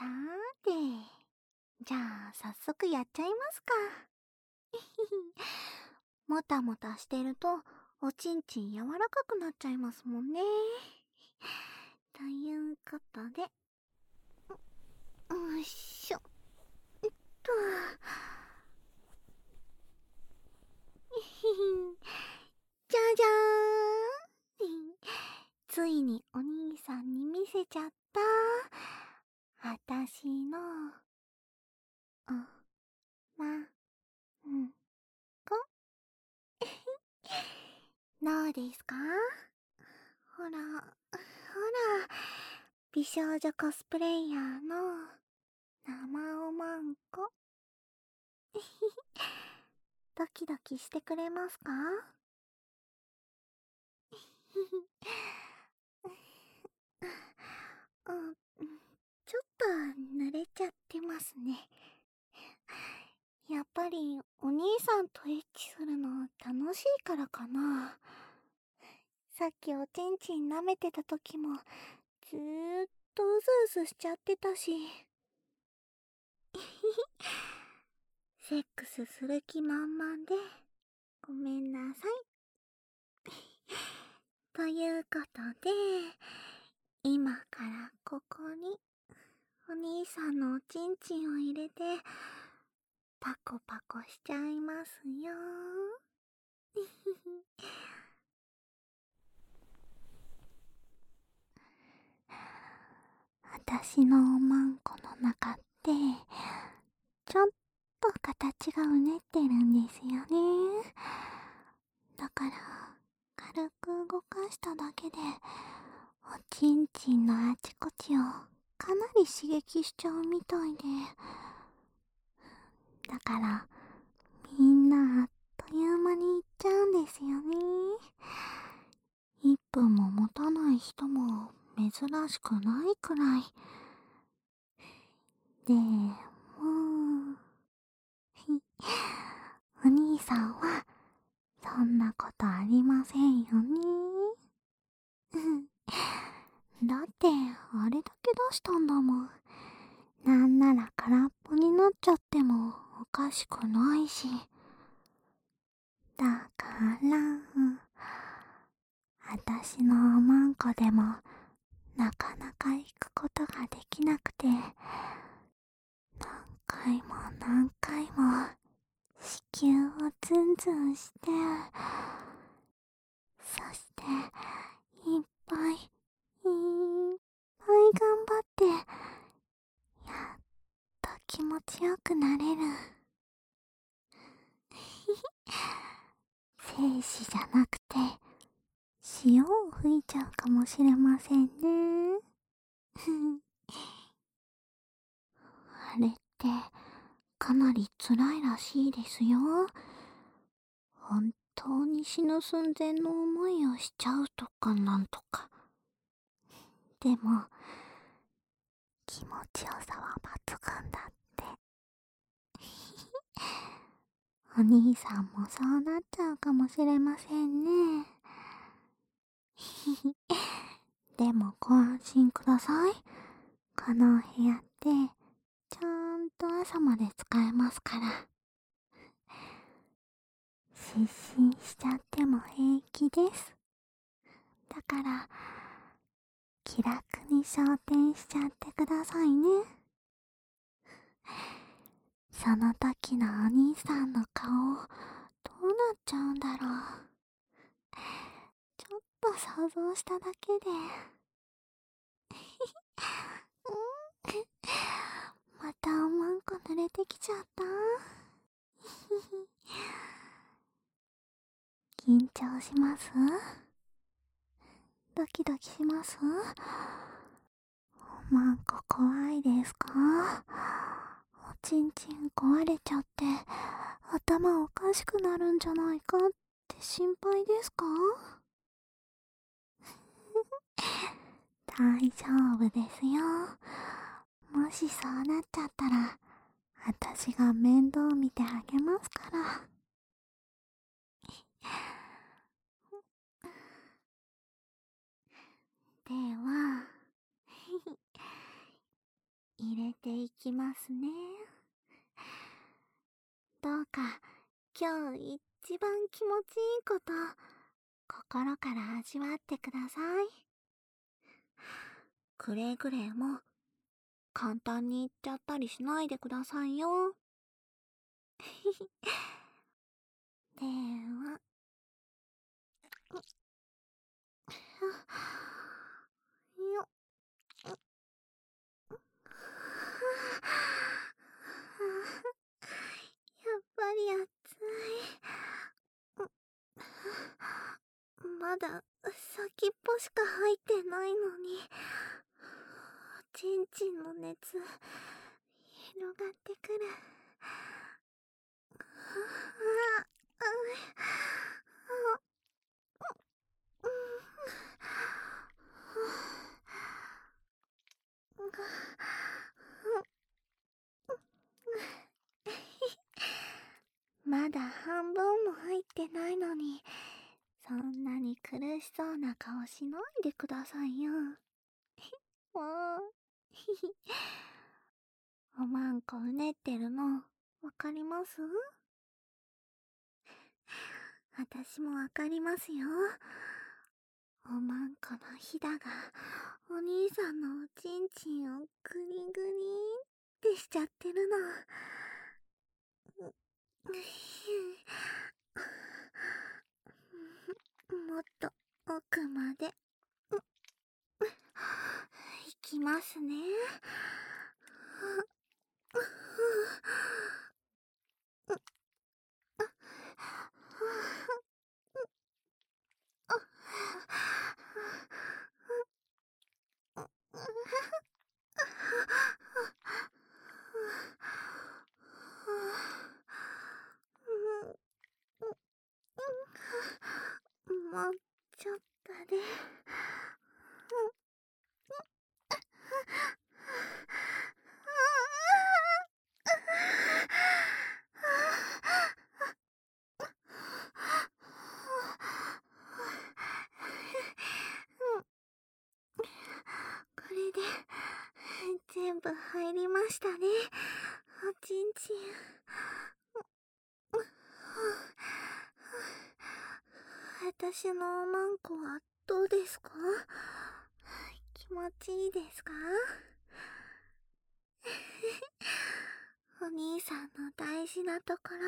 さーて。じゃあ、早速やっちゃいますか。もたもたしてると、おちんちん柔らかくなっちゃいますもんね。ということで、よいしょ。えっと。じゃじゃーんついにお兄さんに見せちゃった。あたしの、お、ま、ん、こ。どうですか？ほら、ほら、美少女コスプレイヤーの生おまんこ。ドキドキしてくれますか？ちょっと慣れちゃってますね。やっぱりお兄さんとエッチするの楽しいからかな。さっきおちんちん舐めてた時もずーっとうずうずしちゃってたし。セックスする気満々でごめんなさい。ということで、今からここにお兄さんのおちんちんを入れてパコパコしちゃいますよ。私のおまんこの中ってちょっと形がうねってるんですよね。だから軽く動かしただけでおちんちんのあちこちをかなり刺激しちゃうみたいで。だから、みんなあっという間に行っちゃうんですよね。一分も持たない人も珍しくないくらい。でも、お兄さんは、そんなことありませんよね。だって、あれだけ出したんだもん。なんなら空っぽになっちゃってもおかしくないし。だから、あたしのおまんこでも、なかなか行くことができなくて、何回も何回も、子宮をツンツンして、そして、いっぱい、いっい頑張って、やっと気持ちよくなれる。精子じゃなくて、塩を吹いちゃうかもしれませんね。あれってかなり辛いらしいですよ。本当に死ぬ寸前の思いをしちゃうとかなんとか。でも、気持ちよさは抜群だって。お兄さんもそうなっちゃうかもしれませんね。でもご安心ください。このお部屋って、ちゃんと朝まで使えますから。失神しちゃっても平気です。だから、気楽に昇天しちゃってくださいね。その時のお兄さんの顔、どうなっちゃうんだろう。ちょっと想像しただけで。またおまんこ濡れてきちゃった？緊張します？ドキドキします？おまんこ怖いですか？おちんちん壊れちゃって頭おかしくなるんじゃないかって心配ですか？大丈夫ですよ。もしそうなっちゃったら、私が面倒見てあげますから。では、い入れていきますね。どうか今日一番気持ちいいこと心から味わってください。くれぐれも簡単に言っちゃったりしないでくださいよ。では。よやっぱり暑い。まだ先っぽしか入ってないのに。ちんちんの熱広がってくるまだ半分も入ってないのにそんなに苦しそうな顔しないでくださいよ もう おまんこうねってるの、わかります？私もわかりますよ。おまんこのひだが、お兄さんのおちんちんをグリグリってしちゃってるの。もっと奥まで。いきますね。もうちょっとで。全部入りましたね。おちんちん。私のおまんこはどうですか気持ちいいですかお兄さんの大事なところ、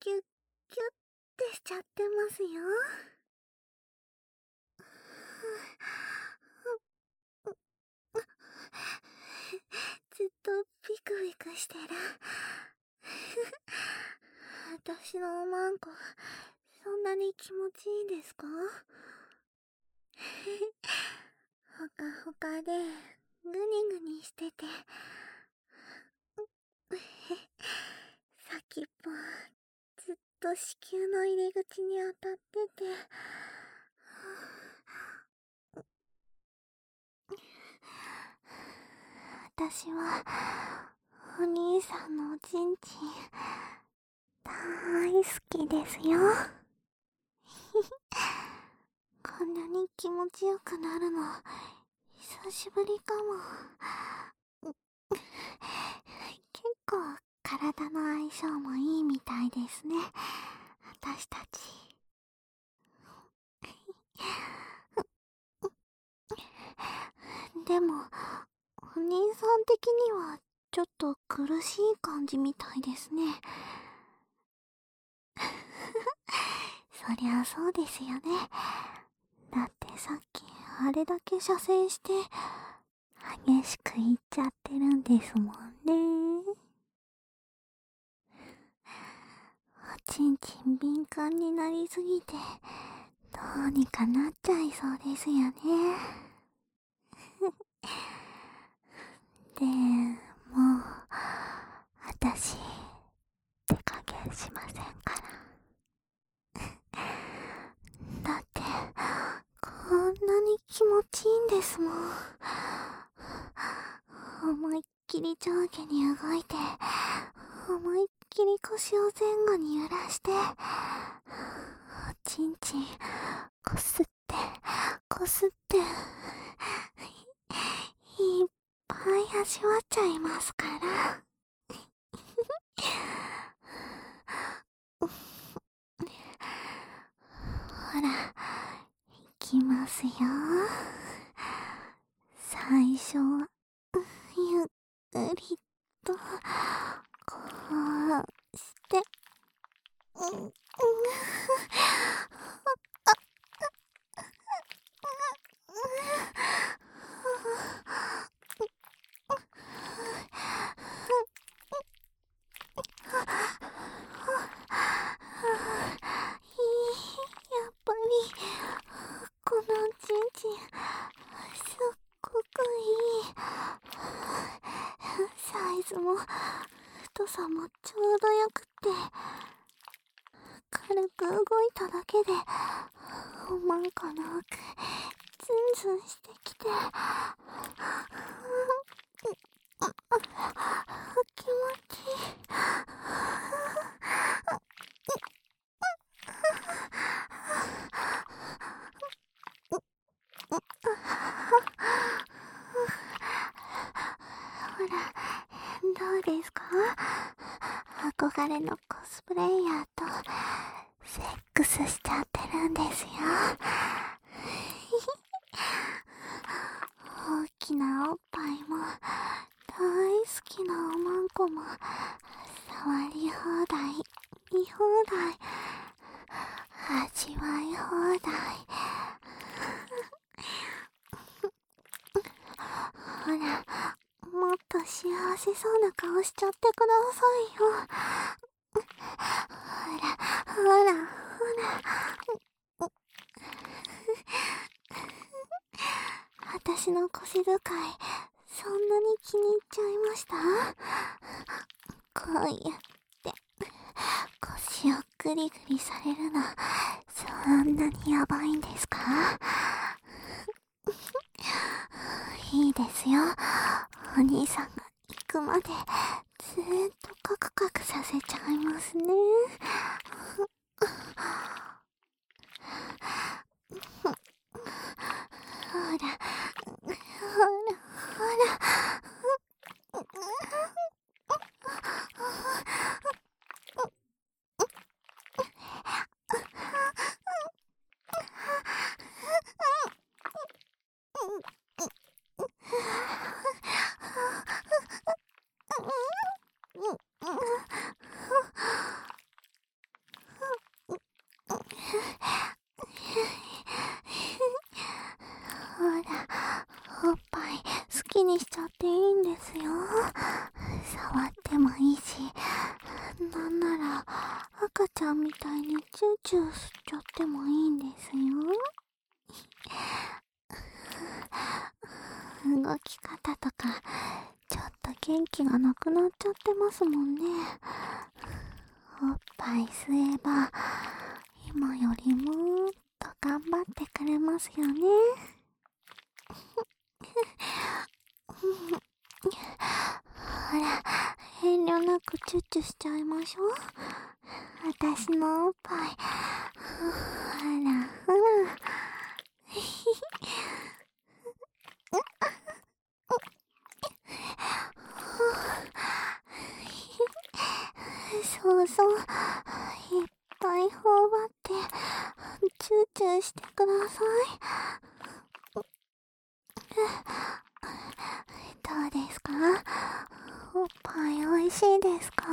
キュッキュッてしちゃってますよ。ずっとビクビクしてる。私のおまんこ、そんなに気持ちいいですか？ほかほかで、ぐにぐにしてて、先っぽ、ずっと子宮の入り口に当たってて、私は、お兄さんのおちんちん、大好きですよ。こんなに気持ちよくなるの、久しぶりかも。結構、体の相性もいいみたいですね。私たち。でも、お兄さん的にはちょっと苦しい感じみたいですね。そりゃそうですよね。だってさっきあれだけ射精して激しく言っちゃってるんですもんね。おちんちん敏感になりすぎてどうにかなっちゃいそうですよね。でもう、私、手加減しませんから。だって、こんなに気持ちいいんですもん。思いっきり上下に動いて、思いっきり腰を前後に揺らして、おちんちん、こすって、こすって、い っぱい味わっちゃいますから。ほら、いきますよ。最初は、ゆっくりと、こうして、うん、うん、ズも太さもちょうどよくって軽く動いただけでおまんこの奥ズンズンしてきて気持ちいいほらどうですか？憧れのコスプレイヤーとセックスしちゃってるんですよ。大きなおっぱいも大好きなおまんこも触り放題、見放題、味わい放題。ほら、もっと幸せそうな顔しちゃってくださいよ。ほら、ほら、ほら。私の腰使い、そんなに気に入っちゃいました？こうやって、腰をグリグリされるの、そんなにやばいんですか？いいですよ。お兄さんが行くまでずーっとカクカクさせちゃいますね。ほら、ほら、ほら。きにしちゃっていいんですよ。触ってもいいし、なんなら赤ちゃんみたいにチューチュー吸っちゃってもいいんですよ。動き方とか、ちょっと元気がなくなっちゃってますもんね。おっぱい吸えば、今よりもっと頑張ってくれますよね。ほら、遠慮なくチュッチュしちゃいましょう。私のおっぱい。ほら、ほら。そうそう。いっぱい頬張って、チューチューしてください。どうですか？おっぱい美味しいですか？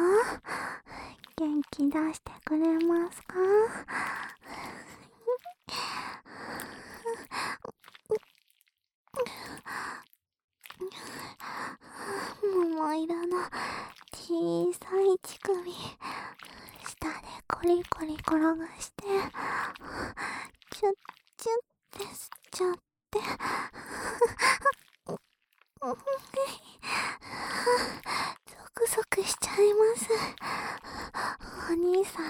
元気出してくれますか？桃色の小さい乳首下でコリコリ転がしてチュッチュッて吸っちゃってゾクゾクしちゃいます。お兄さん、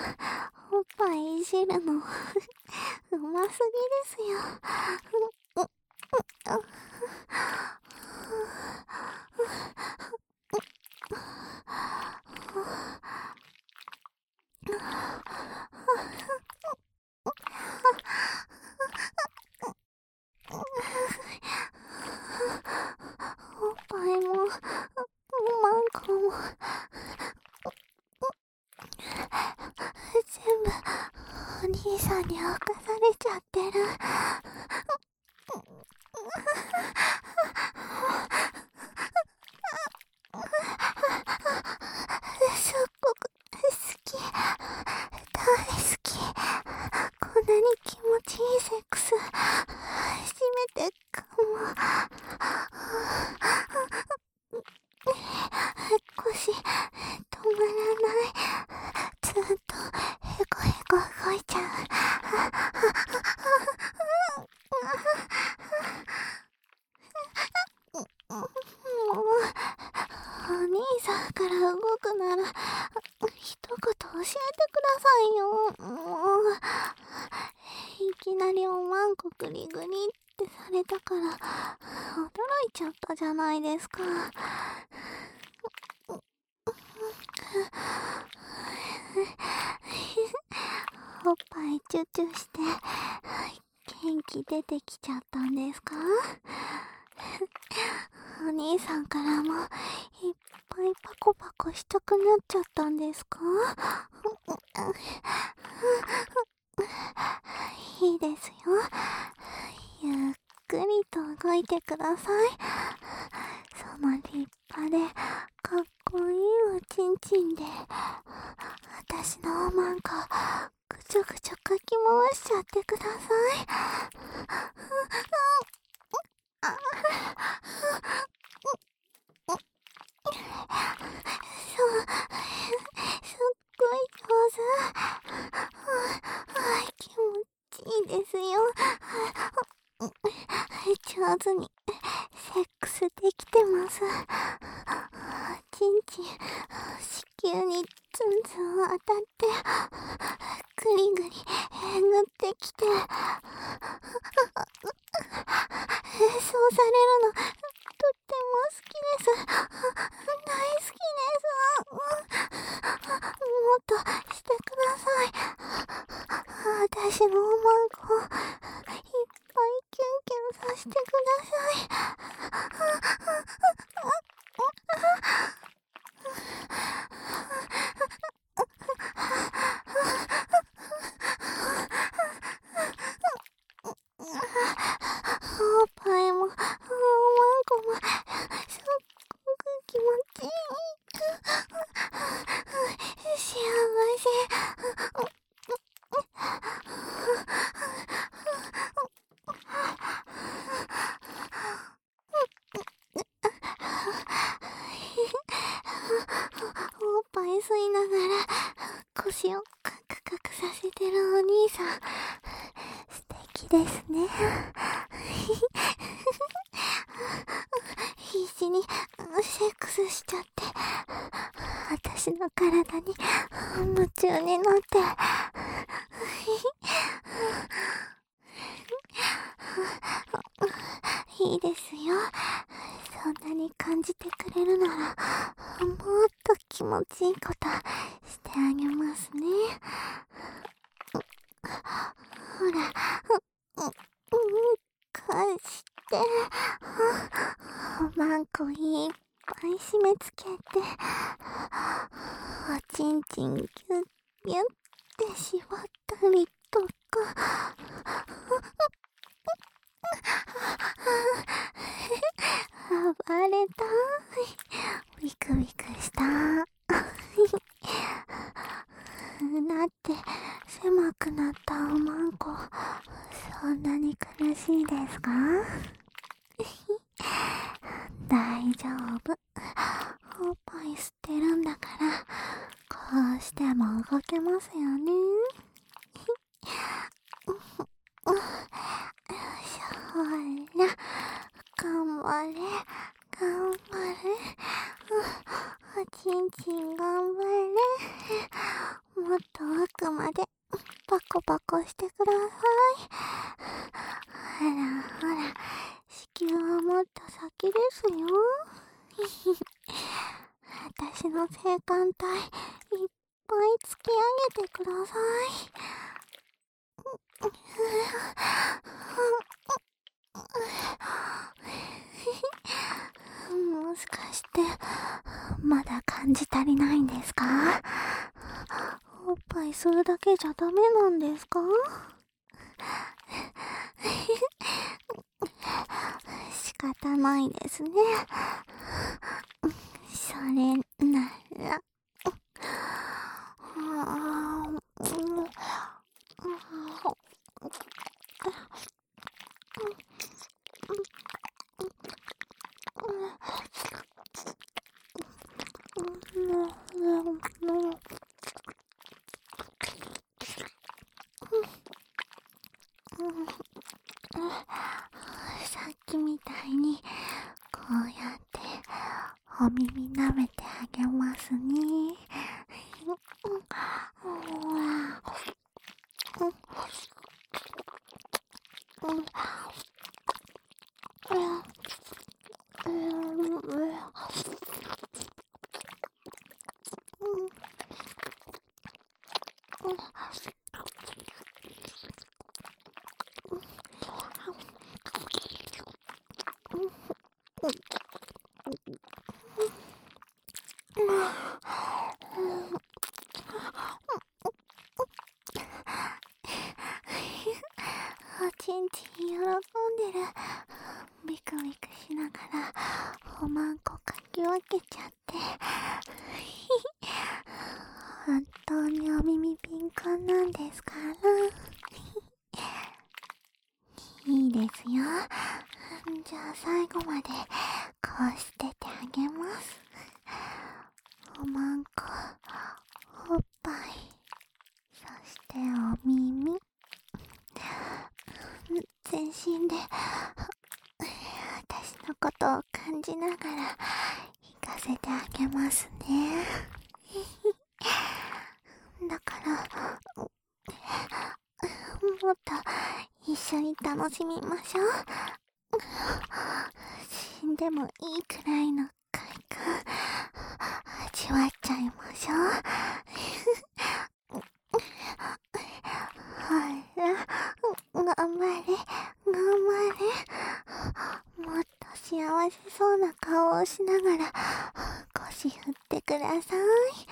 おっぱいいじるの、うますぎですよ。全部、お兄さんに侵されちゃってる。すっごく好き。大好き。こんなに気持ちいいセックス、初めてかも。腰、止まらない。ずっと、へこへこ動いちゃう。もう、お兄さんから動くなら、一言教えてくださいよ。もう、いきなりおまんこグリグリってされたから、驚いちゃったじゃないですか。おっぱいチュチュして、元気出てきちゃったんですか？お兄さんからも、いっぱいパコパコしたくなっちゃったんですか？いいですよ。ゆっくりと動いてください。その立派でかっこいいおちんちんで、私のおまんこ、ぐちょぐちょかき回しちゃってください。そう、すっごい上手。気持ちいいですよ。上手にツンツン当たって、ぐりぐりえぐってきて、そうされるの、とっても好きです。大好きです。もっとしてください。私のおまんこ、いっぱいキュンキュンさせてください。おっぱいも、おまんこも、すっごく気持ちいい。幸せ。おっぱい吸いながら、腰をカクカクさせてるお兄さん。素敵ですね。必死にセックスしちゃって、私の体に夢中になって、いいですよ。そんなに感じてくれるなら、もっと気持ちいいことしてあげますね。ほら、う、う、返して、おまんこいっぱい締め付けて、おちんちんぎゅっぎゅって絞ったりとか、暴れたい。ビクビクした。なって、狭くなったおまんこ、そんなに苦しいですか？大丈夫。おっぱい吸ってるんだから、こうしても動けますよね。ほら、頑張れ、頑張れ。おちんちん頑張れ。もっと奥までパコパコしてください。ほらほら、子宮はもっと先ですよ。私の性感帯いっぱい突き上げてください。もしかして、まだ感じ足りないんですか？おっぱいするだけじゃダメなんですか？仕方ないですね。それなら、さっきみたいにこうやってお耳舐めてあげますね。ちんち喜んでる。ビクビクしながら、おまんこかき分けちゃって。本当にお耳敏感なんですから。いいですよ。じゃあ最後まで、こうしててあげます。おまんこ、おっぱい、そしてお耳。全身で、私のことを感じながら、行かせてあげますね。だから、もっと一緒に楽しみましょう。死んでもいいくらいの快感、味わっちゃいましょう。頑張れ、頑張れ。もっと幸せそうな顔をしながら、腰振ってください。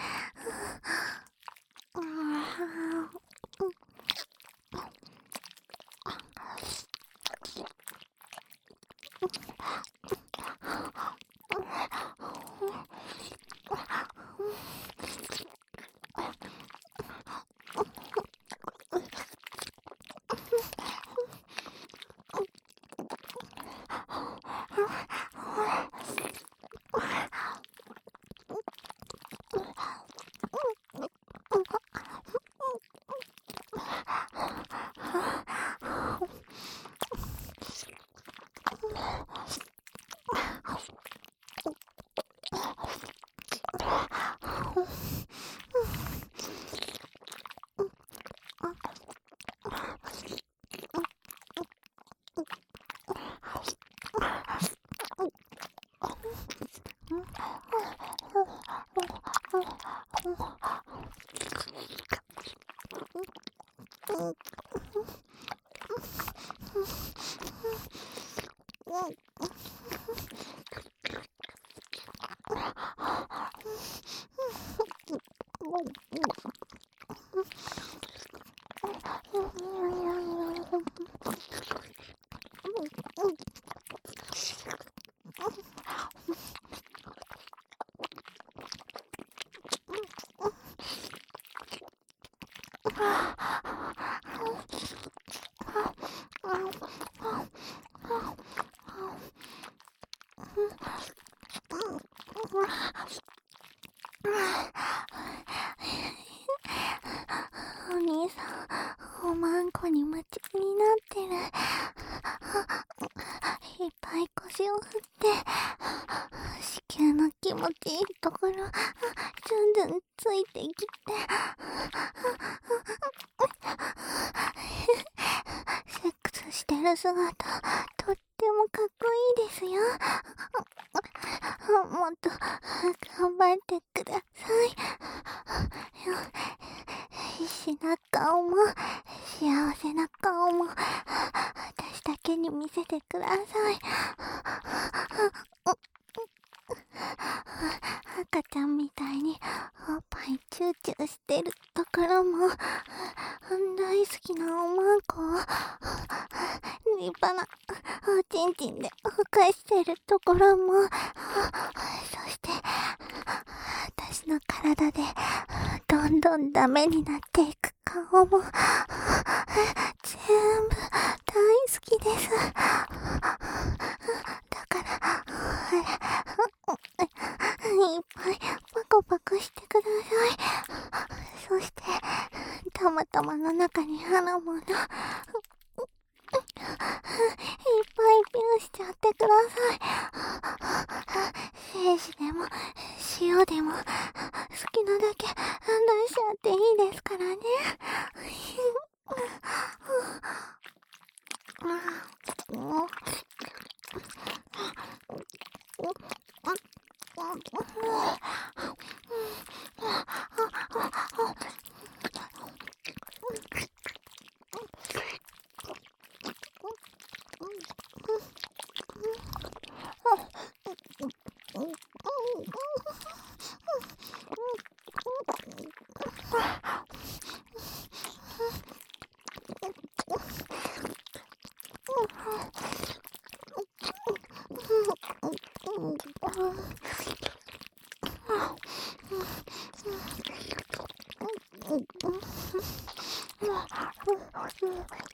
姿、とってもかっこいいですよ。もっと頑張ってください。必死な顔も、幸せな顔も、私だけに見せてください。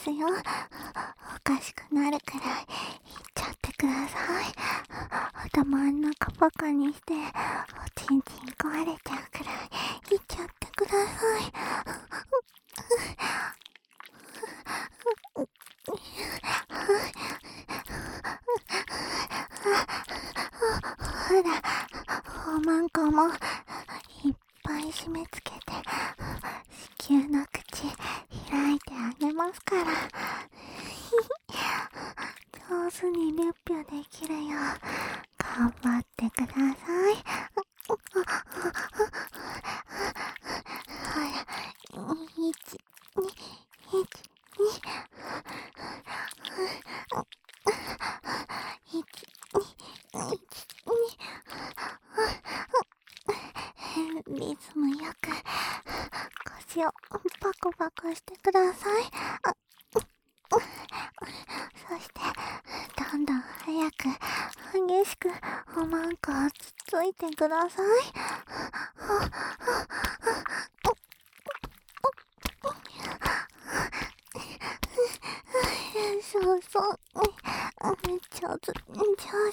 ますよ。おかしくなるくらい、いっちゃってください。頭ん中バカにして、おちんちん壊れちゃうくらい、いっちゃってください。ほら、おまんこも、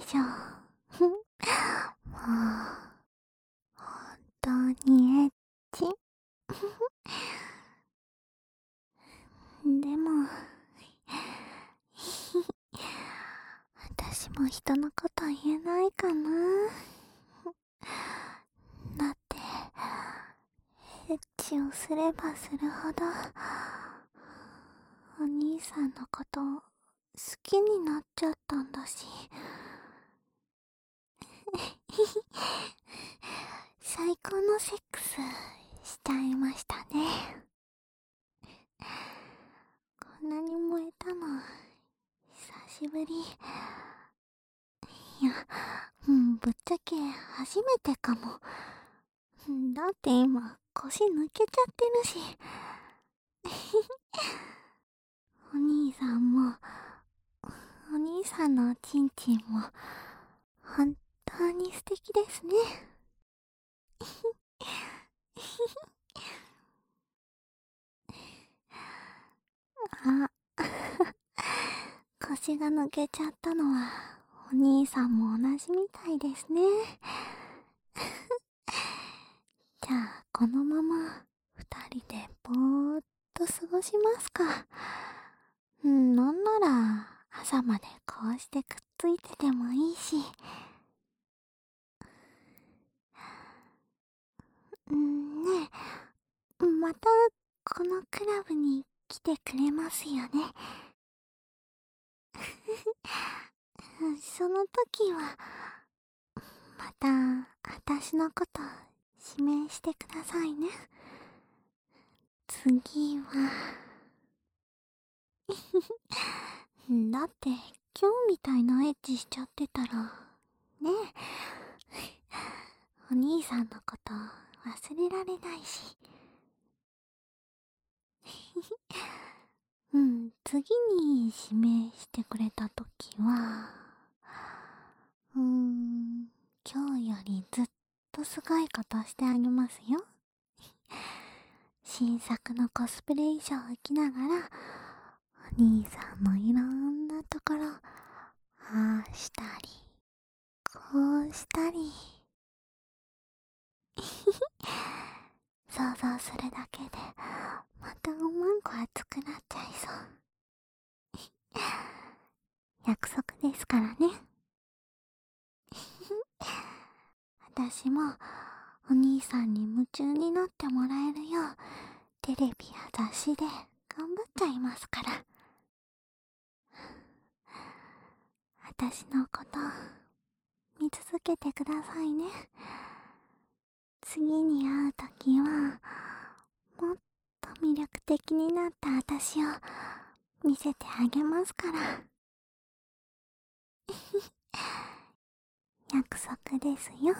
すぎるでしょ。もう、本当にエッチ。でも、私も人のこと言えないかな。だって、エッチをすればするほど、お兄さん。のこと好きになっちゃったん。だし。最高のセックスしちゃいましたね。こんなに燃えたの、久しぶり。いや、うん、ぶっちゃけ初めてかも。だって今、腰抜けちゃってるし。お兄さんも、お兄さんのおちんちんも、本当に素敵ですね。あ、腰が抜けちゃったのは、お兄さんも同じみたいですね。じゃあ、このまま、二人でぼーっと過ごしますか。ん、なんなら、朝までこうしてくっついててもいいし。んねえ、また、このクラブに来てくれますよね。その時は、また、私のこと、指名してくださいね。次は、だって、今日みたいなエッチしちゃってたら、ねえ、お兄さんのこと忘れられないし。うん、次に指名してくれた時は、うーん、今日よりずっとすごいことしてあげますよ。新作のコスプレ衣装を着ながらお、兄さんのいろんなところああしたりこうしたり 想像するだけでまたおまんこ熱くなっちゃいそう。約束ですからね。私もお兄さんに夢中になってもらえるようテレビや雑誌で頑張っちゃいますから。私のこと見続けてくださいね。次に会う時は、もっと魅力的になった私を見せてあげますから。約束ですよ。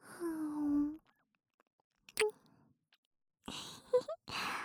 ふん Ha ha.